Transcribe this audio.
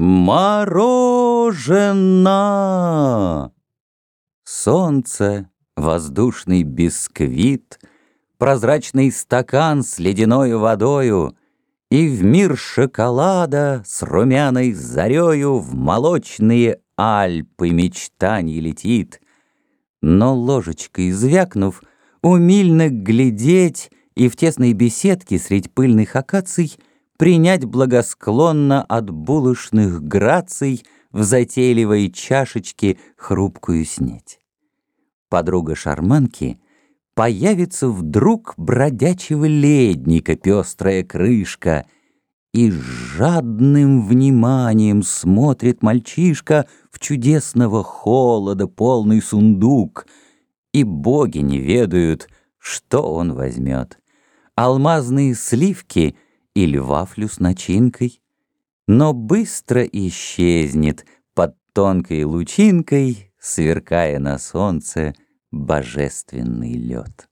Мороженое! Солнце, воздушный бисквит, Прозрачный стакан с ледяной водою И в мир шоколада с румяной зарею В молочные Альпы мечтаний летит. Но ложечкой звякнув, умильно глядеть И в тесной беседке средь пыльных акаций Принять благосклонно от булочных граций В затейливой чашечке хрупкую снеть. Подруга шарманки Появится вдруг бродячего ледника Пестрая крышка — и жадным вниманием смотрит мальчишка В чудесного холода полный сундук, И боги не ведают, что он возьмет. Алмазные сливки или вафлю с начинкой, Но быстро исчезнет под тонкой лучинкой, Сверкая на солнце божественный лед.